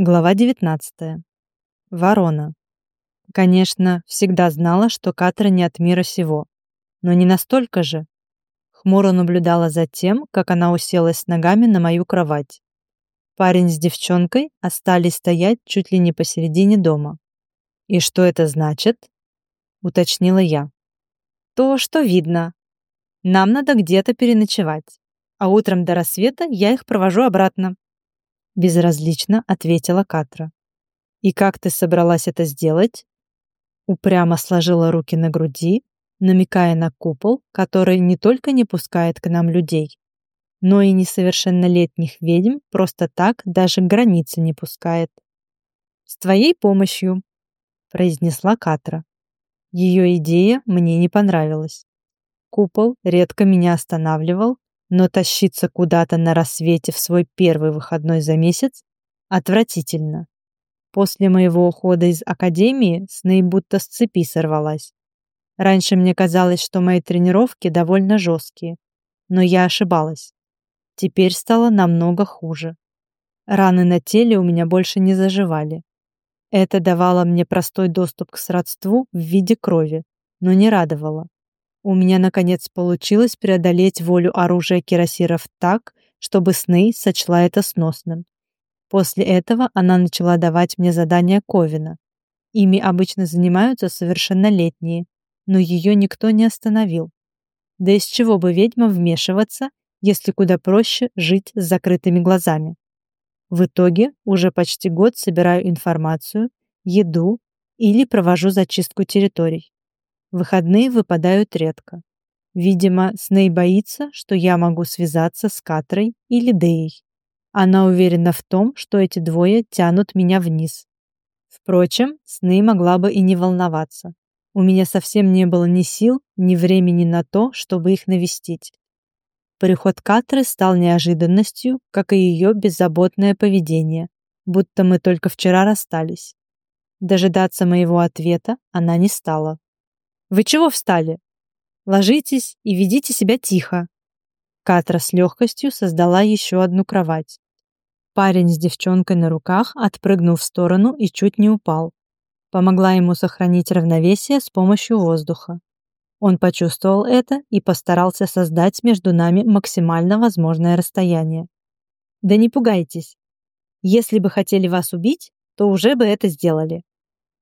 Глава 19. Ворона. Конечно, всегда знала, что Катра не от мира сего, но не настолько же. Хмуро наблюдала за тем, как она уселась ногами на мою кровать. Парень с девчонкой остались стоять чуть ли не посередине дома. «И что это значит?» — уточнила я. «То, что видно. Нам надо где-то переночевать, а утром до рассвета я их провожу обратно», безразлично ответила Катра. И как ты собралась это сделать? Упрямо сложила руки на груди, намекая на купол, который не только не пускает к нам людей, но и несовершеннолетних ведьм просто так даже границы не пускает. «С твоей помощью», — произнесла Катра. Ее идея мне не понравилась. Купол редко меня останавливал, но тащиться куда-то на рассвете в свой первый выходной за месяц отвратительно. После моего ухода из академии Сней будто с цепи сорвалась. Раньше мне казалось, что мои тренировки довольно жесткие, но я ошибалась. Теперь стало намного хуже. Раны на теле у меня больше не заживали. Это давало мне простой доступ к сродству в виде крови, но не радовало. У меня, наконец, получилось преодолеть волю оружия кирасиров так, чтобы Сней сочла это сносным. После этого она начала давать мне задания Ковина. Ими обычно занимаются совершеннолетние, но ее никто не остановил. Да из чего бы ведьма вмешиваться, если куда проще жить с закрытыми глазами? В итоге уже почти год собираю информацию, еду или провожу зачистку территорий. Выходные выпадают редко. Видимо, Сней боится, что я могу связаться с Катрой или Деей. Она уверена в том, что эти двое тянут меня вниз. Впрочем, Сней могла бы и не волноваться. У меня совсем не было ни сил, ни времени на то, чтобы их навестить. Приход Катры стал неожиданностью, как и ее беззаботное поведение, будто мы только вчера расстались. Дожидаться моего ответа она не стала. Вы чего встали? Ложитесь и ведите себя тихо. Катра с легкостью создала еще одну кровать. Парень с девчонкой на руках отпрыгнул в сторону и чуть не упал. Помогла ему сохранить равновесие с помощью воздуха. Он почувствовал это и постарался создать между нами максимально возможное расстояние. Да не пугайтесь. Если бы хотели вас убить, то уже бы это сделали.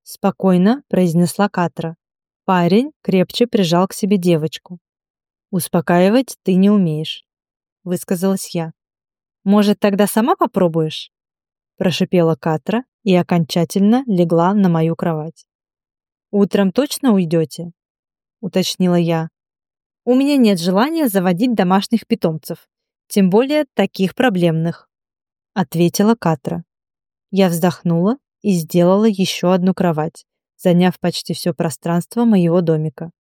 Спокойно произнесла Катра. Парень крепче прижал к себе девочку. «Успокаивать ты не умеешь», — высказалась я. «Может, тогда сама попробуешь?» Прошипела Катра и окончательно легла на мою кровать. «Утром точно уйдете?» — уточнила я. «У меня нет желания заводить домашних питомцев, тем более таких проблемных», — ответила Катра. Я вздохнула и сделала еще одну кровать, заняв почти все пространство моего домика.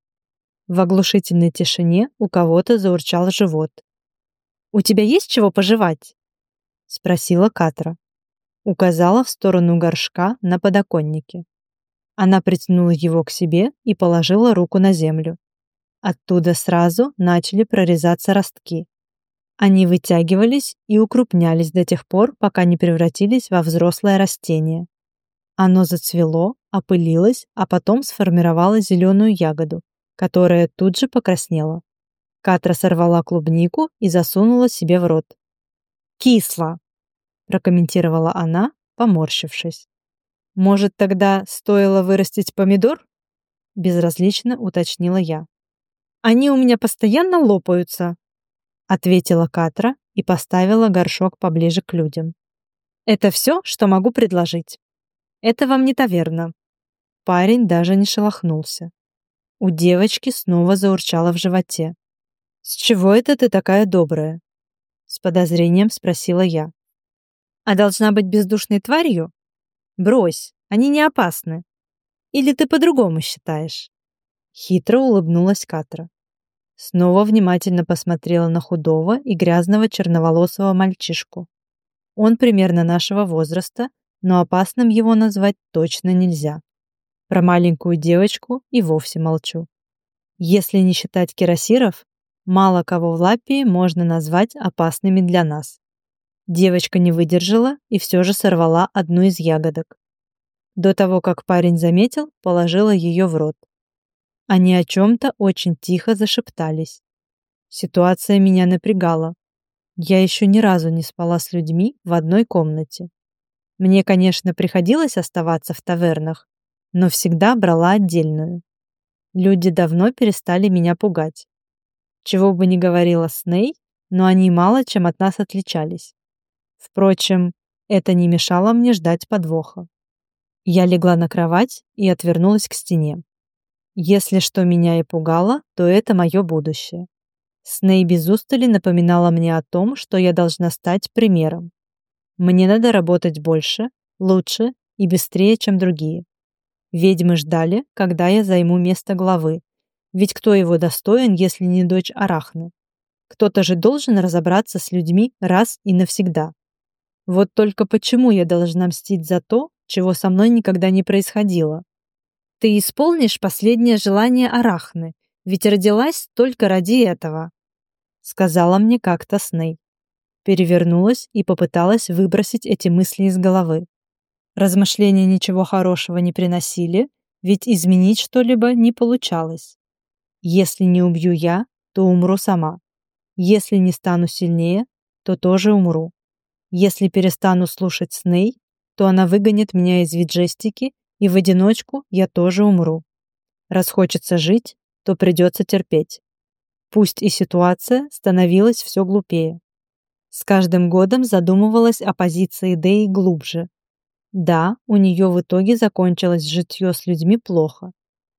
В оглушительной тишине у кого-то заурчал живот. «У тебя есть чего пожевать?» — спросила Катра. Указала в сторону горшка на подоконнике. Она притянула его к себе и положила руку на землю. Оттуда сразу начали прорезаться ростки. Они вытягивались и укрупнялись до тех пор, пока не превратились во взрослое растение. Оно зацвело, опылилось, а потом сформировало зеленую ягоду, которая тут же покраснела. Катра сорвала клубнику и засунула себе в рот. «Кисло!» – прокомментировала она, поморщившись. «Может, тогда стоило вырастить помидор?» – безразлично уточнила я. «Они у меня постоянно лопаются», – ответила Катра и поставила горшок поближе к людям. «Это все, что могу предложить». Это вам не таверна. Парень даже не шелохнулся. У девочки снова заурчало в животе. «С чего это ты такая добрая?» С подозрением спросила я. «А должна быть бездушной тварью? Брось, они не опасны. Или ты по-другому считаешь?» Хитро улыбнулась Катра. Снова внимательно посмотрела на худого и грязного черноволосого мальчишку. Он примерно нашего возраста, но опасным его назвать точно нельзя. Про маленькую девочку и вовсе молчу. Если не считать кирасиров, мало кого в Лапии можно назвать опасными для нас. Девочка не выдержала и все же сорвала одну из ягодок. До того, как парень заметил, положила ее в рот. Они о чем-то очень тихо зашептались. Ситуация меня напрягала. Я еще ни разу не спала с людьми в одной комнате. Мне, конечно, приходилось оставаться в тавернах, но всегда брала отдельную. Люди давно перестали меня пугать. Чего бы ни говорила Сней, но они мало чем от нас отличались. Впрочем, это не мешало мне ждать подвоха. Я легла на кровать и отвернулась к стене. Если что меня и пугало, то это мое будущее. Сней без устали напоминала мне о том, что я должна стать примером. Мне надо работать больше, лучше и быстрее, чем другие. Ведьмы ждали, когда я займу место главы. Ведь кто его достоин, если не дочь Арахны? Кто-то же должен разобраться с людьми раз и навсегда. Вот только почему я должна мстить за то, чего со мной никогда не происходило? Ты исполнишь последнее желание Арахны, ведь родилась только ради этого, сказала мне как-то Сней. Перевернулась и попыталась выбросить эти мысли из головы. Размышления ничего хорошего не приносили, ведь изменить что-либо не получалось. Если не убью я, то умру сама. Если не стану сильнее, то тоже умру. Если перестану слушать Сней, то она выгонит меня из виджестики, и в одиночку я тоже умру. Раз хочется жить, то придется терпеть. Пусть и ситуация становилась все глупее. С каждым годом задумывалась о позиции Дэи глубже. Да, у нее в итоге закончилось житье с людьми плохо,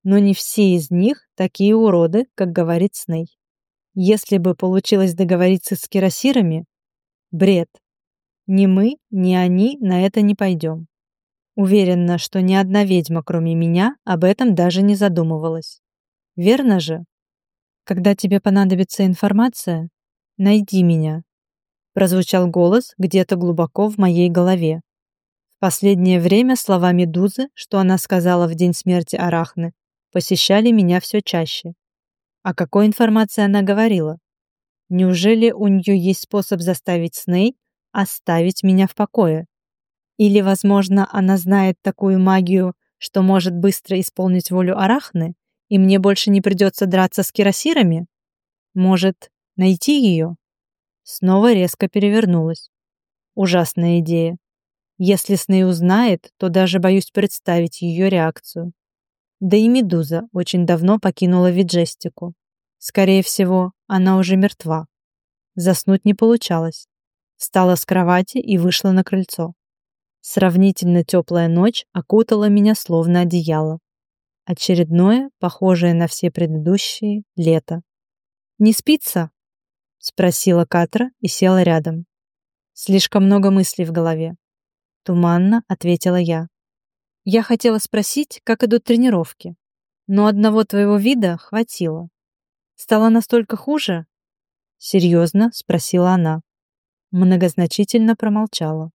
но не все из них такие уроды, как говорит Сней. Если бы получилось договориться с кирасирами, бред. Ни мы, ни они на это не пойдем. Уверена, что ни одна ведьма, кроме меня, об этом даже не задумывалась. Верно же? Когда тебе понадобится информация, найди меня. Прозвучал голос где-то глубоко в моей голове. Последнее время слова Медузы, что она сказала в день смерти Арахны, посещали меня все чаще. О какой информации она говорила? Неужели у нее есть способ заставить Сней оставить меня в покое. Или, возможно, она знает такую магию, что может быстро исполнить волю Арахны, и мне больше не придется драться с кирасирами? Может, найти ее? Снова резко перевернулась. Ужасная идея. Если Сней узнает, то даже боюсь представить ее реакцию. Да и Медуза очень давно покинула Виджестику. Скорее всего, она уже мертва. Заснуть не получалось встала с кровати и вышла на крыльцо. Сравнительно теплая ночь окутала меня словно одеяло. Очередное, похожее на все предыдущие, лето. «Не спится?» — спросила Катра и села рядом. Слишком много мыслей в голове. Туманно ответила я. Я хотела спросить, как идут тренировки, но одного твоего вида хватило. Стало настолько хуже? Серьезно спросила она. Многозначительно промолчала.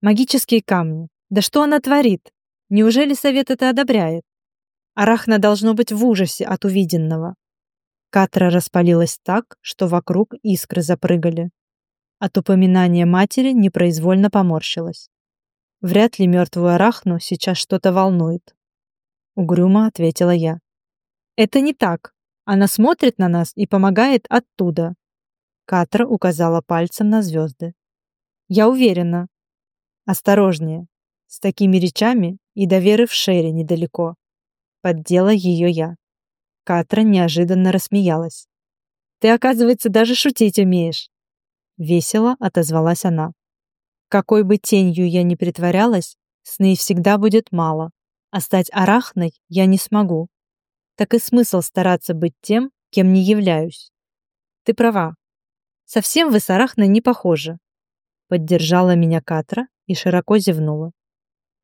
Магические камни. Да что она творит? Неужели совет это одобряет? Арахна должно быть в ужасе от увиденного. Катра распалилась так, что вокруг искры запрыгали. От упоминания матери непроизвольно поморщилась. Вряд ли мертвую Арахну сейчас что-то волнует. Угрюмо ответила я. Это не так. Она смотрит на нас и помогает оттуда. Катра указала пальцем на звезды. «Я уверена. Осторожнее. С такими речами и до в Шере недалеко». Поддела ее я. Катра неожиданно рассмеялась. «Ты, оказывается, даже шутить умеешь!» Весело отозвалась она. «Какой бы тенью я ни притворялась, сны всегда будет мало, а стать арахной я не смогу. Так и смысл стараться быть тем, кем не являюсь. Ты права, Совсем вы с Арахной не похожи. Поддержала меня Катра и широко зевнула.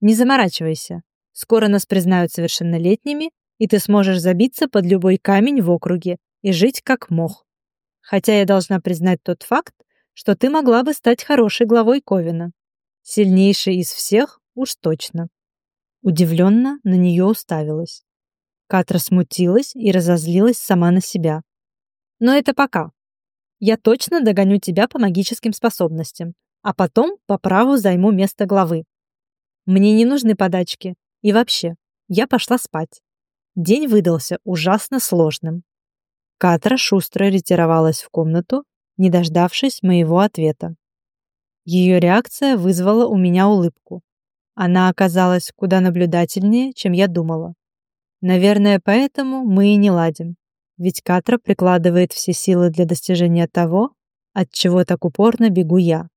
Не заморачивайся. Скоро нас признают совершеннолетними, и ты сможешь забиться под любой камень в округе и жить как мох. Хотя я должна признать тот факт, что ты могла бы стать хорошей главой Ковина. Сильнейшей из всех уж точно. Удивленно на нее уставилась. Катра смутилась и разозлилась сама на себя. Но это пока. Я точно догоню тебя по магическим способностям. а потом по праву займу место главы. Мне не нужны подачки. И вообще, я пошла спать. День выдался ужасно сложным. Катра шустро ретировалась в комнату, не дождавшись моего ответа. Ее реакция вызвала у меня улыбку. Она оказалась куда наблюдательнее, чем я думала. Наверное, поэтому мы и не ладим. Ведь Катра прикладывает все силы для достижения того, от чего так упорно бегу я.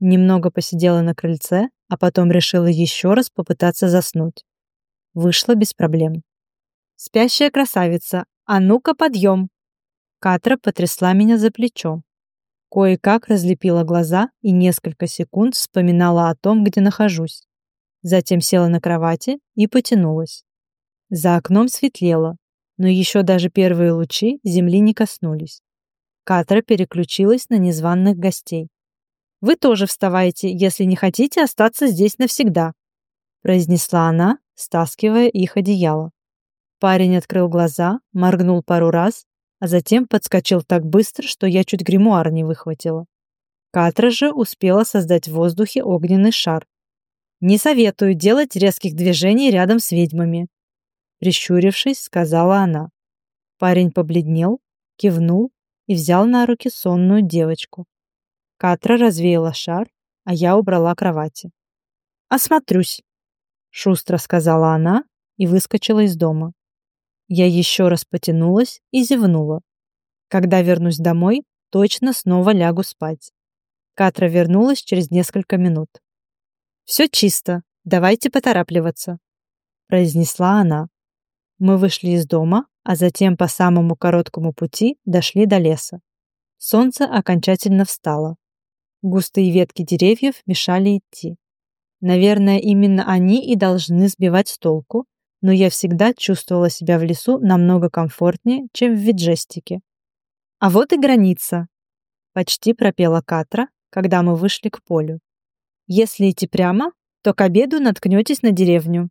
Немного посидела на крыльце, а потом решила еще раз попытаться заснуть. Вышло без проблем. «Спящая красавица, а ну-ка подъем!» Катра потрясла меня за плечо. Кое-как разлепила глаза и несколько секунд вспоминала о том, где нахожусь. Затем села на кровати и потянулась. За окном светлело, но еще даже первые лучи земли не коснулись. Катра переключилась на незваных гостей. «Вы тоже вставайте, если не хотите остаться здесь навсегда», произнесла она, стаскивая их одеяло. Парень открыл глаза, моргнул пару раз, а затем подскочил так быстро, что я чуть гримуар не выхватила. Катра же успела создать в воздухе огненный шар. «Не советую делать резких движений рядом с ведьмами», прищурившись, сказала она. Парень побледнел, кивнул и взял на руки сонную девочку. Катра развеяла шар, а я убрала кровати. «Осмотрюсь», — шустро сказала она и выскочила из дома. Я еще раз потянулась и зевнула. Когда вернусь домой, точно снова лягу спать. Катра вернулась через несколько минут. «Все чисто, давайте поторапливаться», — произнесла она. Мы вышли из дома, а затем по самому короткому пути дошли до леса. Солнце окончательно встало. Густые ветки деревьев мешали идти. Наверное, именно они и должны сбивать с толку, но я всегда чувствовала себя в лесу намного комфортнее, чем в Виджестике. А вот и граница, почти пропела Катра, когда мы вышли к полю. Если идти прямо, то к обеду наткнетесь на деревню.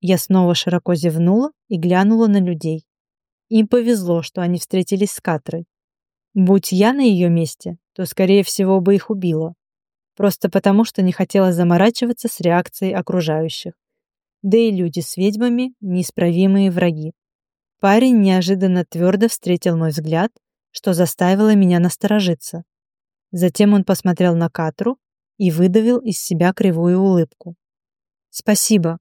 Я снова широко зевнула и глянула на людей. Им повезло, что они встретились с Катрой. Будь я на ее месте, то, скорее всего, бы их убила. Просто потому, что не хотела заморачиваться с реакцией окружающих да и люди с ведьмами — неисправимые враги. Парень неожиданно твердо встретил мой взгляд, что заставило меня насторожиться. Затем он посмотрел на Катру и выдавил из себя кривую улыбку. «Спасибо.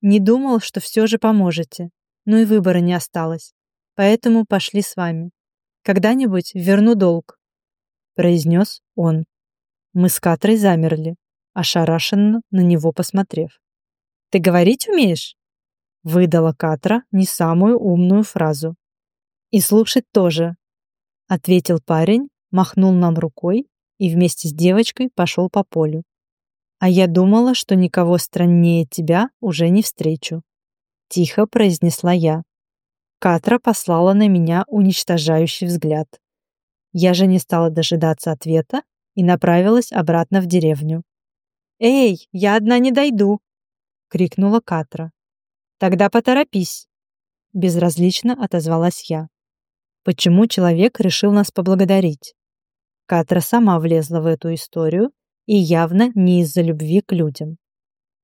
Не думал, что все же поможете, но и выбора не осталось, поэтому пошли с вами. Когда-нибудь верну долг», — произнес он. Мы с Катрой замерли, ошарашенно на него посмотрев. Ты говорить умеешь?» Выдала Катра не самую умную фразу. «И слушать тоже», — ответил парень, махнул нам рукой и вместе с девочкой пошел по полю. «А я думала, что никого страннее тебя уже не встречу», — тихо произнесла я. Катра послала на меня уничтожающий взгляд. Я же не стала дожидаться ответа и направилась обратно в деревню. «Эй, я одна не дойду!» — крикнула Катра. «Тогда поторопись!» Безразлично отозвалась я. Почему человек решил нас поблагодарить? Катра сама влезла в эту историю и явно не из-за любви к людям.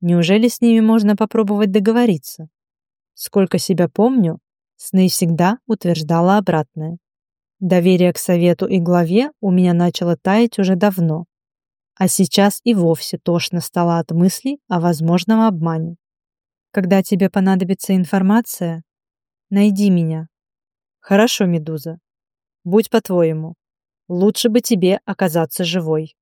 Неужели с ними можно попробовать договориться? Сколько себя помню, Сны всегда утверждала обратное. Доверие к совету и главе у меня начало таять уже давно, а сейчас и вовсе тошно стало от мыслей о возможном обмане. Когда тебе понадобится информация, найди меня. Хорошо, Медуза. Будь по-твоему. Лучше бы тебе оказаться живой.